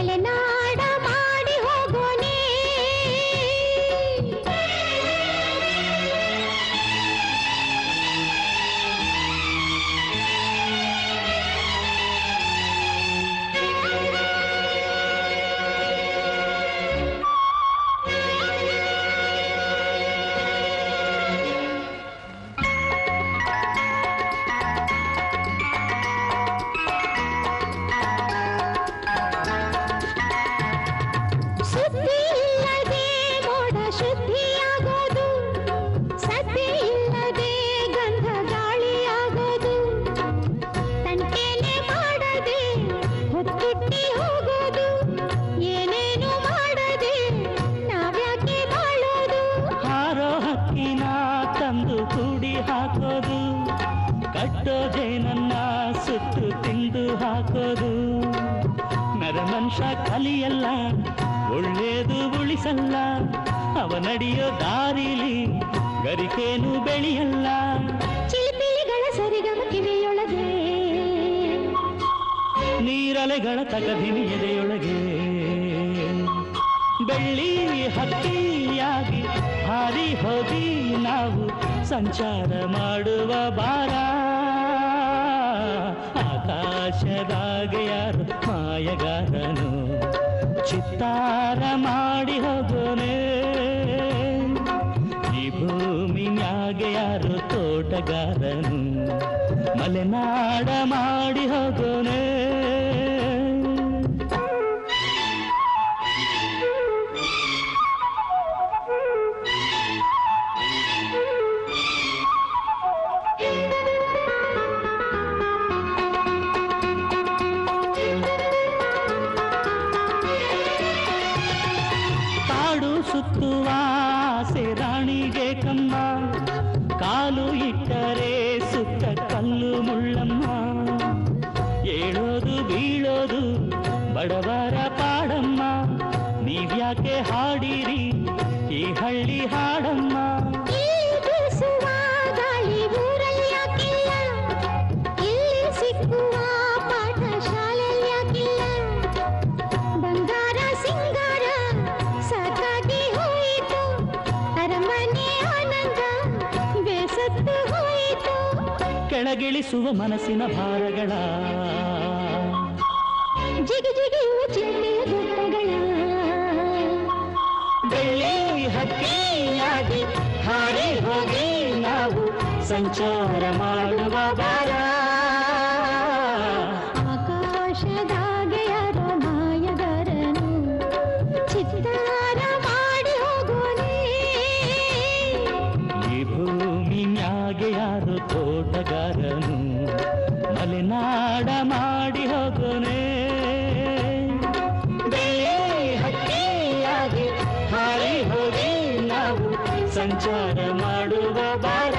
पालना ಕಟ್ಟೋದೇ ನನ್ನ ಸುತ್ತು ತಿಂದು ಹಾಕೋದು. ನರಮನುಷ್ಯ ಕಲಿಯಲ್ಲ ಒಳ್ಳೇದು ಉಳಿಸಲ್ಲ. ಅವ ನಡೆಯೋ ದಾರಿಲಿ ಗರಿಕೇನು ಬೆಳೆಯಲ್ಲ. ಚಿಲಿಪಿಲಿಗಳ ಸರಿಗಮ ಕಿವಿಯೊಳಗೆ. ನೀರಲೆಗಳ ತಗದಿನಿಯದೆಯೊಳಗೆ ಬೆಳ್ಳಿ ಹಕ್ಕಿಯಾಗಿ ಹಾರಿ ಹೋಗಿ ನಾವು ಸಂಚಾರ ಮಾಡುವ ಬಾರ. ಆಕಾಶದಾಗ ಯಾರು ಮಾಯಗಾರನು? ಚಿತ್ತಾರ ಮಾಡಿ ಹೋಗೋನೆ ಈ ಭೂಮಿ ಮ್ಯಾಗೆ ಯಾರು ತೋಟಗಾರನು? ಮಲೆನಾಡ ಮಾಡಿ ಹೋಗೋನೆ ಕಾಲು ಇಟ್ಟರೆ ಸುತ್ತ ಕಲ್ಲು ಮುಳ್ಳಮ್ಮ ಏಳೋದು ಬೀಳೋದು ಬಡವರ ಪಾಡಮ್ಮ ನೀವ್ಯಾಕೆ ಹಾಡಿರಿ ಈ ಹಳ್ಳಿ ಕೆಳಗಿಳಿಸುವ ಮನಸ್ಸಿನ ಭಾರಗಳ. ಜಿಗಿ ಜಿಗಿಯುವ ಚಿಂತೆಯ ಗುಡ್ಡಗಳ. ಬೆಳ್ಳಿ ಹಕ್ಕಿಯಾಗಿ ಹಾರಿ ಹೋಗಿ ನಾವು ಸಂಚಾರ ಮಾಡುವ ಬಾ ಮಾಡ ಮಾಡಿ ಹೋಗುನೆ ಹಕ್ಕಿಯಾಗಿ ಹಾರಿ ಹೋಗಿ ನಾವು ಸಂಚಾರ ಮಾಡುವ ಬಾರ